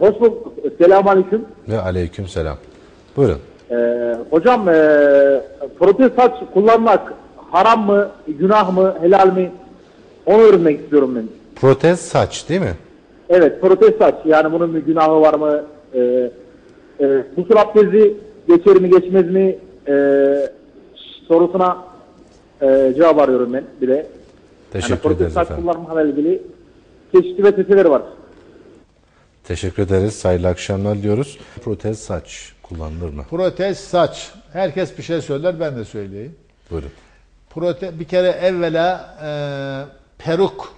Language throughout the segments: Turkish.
Hoş bulduk. Selamun Aleyküm. Ve aleyküm selam. Buyurun. Ee, hocam e, protez saç kullanmak haram mı, günah mı, helal mi? Onu öğrenmek istiyorum ben. Protez saç değil mi? Evet, protez saç. Yani bunun bir günahı var mı? Ee, e, gusül abdesti geçer mi, geçmez mi? Ee, sorusuna e, cevap arıyorum ben. Yani Teşekkür protez ederiz saç efendim. kullanmakla ilgili çeşitli vesveseleri var. Teşekkür ederiz. Hayırlı akşamlar diyoruz. Protez saç kullanılır mı? Protez saç. Herkes bir şey söyler ben de söyleyeyim. Buyurun. Prote bir kere evvela e, peruk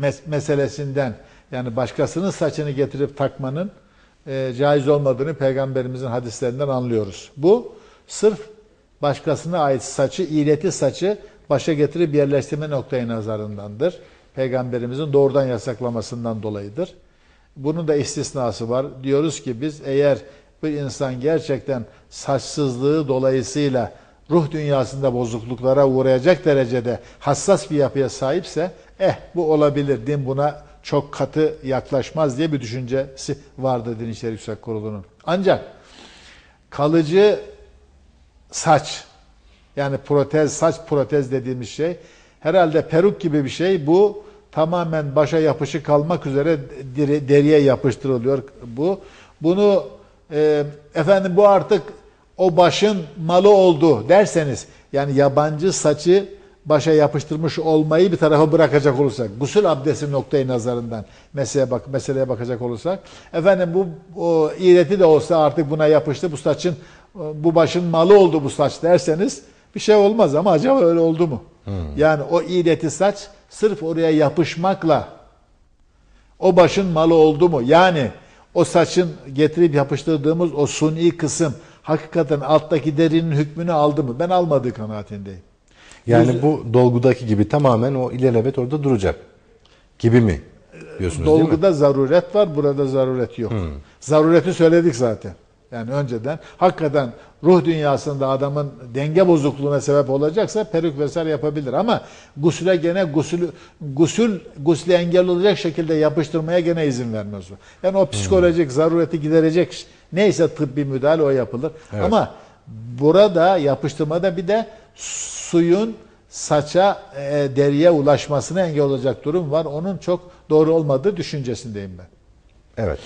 mes- meselesinden yani başkasının saçını getirip takmanın e, caiz olmadığını peygamberimizin hadislerinden anlıyoruz. Bu sırf başkasına ait saçı, ileti saçı başa getirip yerleştirme noktayı nazarındandır. Peygamberimizin doğrudan yasaklamasından dolayıdır. Bunun da istisnası var. Diyoruz ki biz eğer bir insan gerçekten saçsızlığı dolayısıyla ruh dünyasında bozukluklara uğrayacak derecede hassas bir yapıya sahipse eh bu olabilir. Din buna çok katı yaklaşmaz diye bir düşüncesi vardı Din İşleri Yüksek Kurulu'nun. Ancak kalıcı saç yani protez, saç protez dediğimiz şey herhalde peruk gibi bir şey. Bu tamamen başa yapışık kalmak üzere deri- deriye yapıştırılıyor bu. Bunu e, efendim bu artık o başın malı oldu derseniz yani yabancı saçı başa yapıştırmış olmayı bir tarafa bırakacak olursak, gusül abdesti noktayı nazarından meseleye bak meseleye bakacak olursak, efendim bu o iğreti de olsa artık buna yapıştı, bu saçın bu başın malı oldu bu saç derseniz bir şey olmaz ama acaba öyle oldu mu? Yani o iğreti saç sırf oraya yapışmakla o başın malı oldu mu? Yani o saçın getirip yapıştırdığımız o suni kısım hakikaten alttaki derinin hükmünü aldı mı? Ben almadığı kanaatindeyim. Yani bu dolgudaki gibi tamamen o ilelebet orada duracak gibi mi diyorsunuz değil mi? Dolguda zaruret var, burada zaruret yok. Zarureti söyledik zaten. Yani önceden hakikaten ruh dünyasında adamın denge bozukluğuna sebep olacaksa peruk vesaire yapabilir ama gusüle gene gusül gusül gusle engel olacak şekilde yapıştırmaya gene izin vermez o. Yani o psikolojik zarureti giderecek neyse tıbbi müdahale o yapılır. Ama burada yapıştırmada bir de suyun saça e, deriye ulaşmasına engel olacak durum var. Onun çok doğru olmadığı düşüncesindeyim ben. Evet.